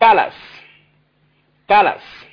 Palace. Palace.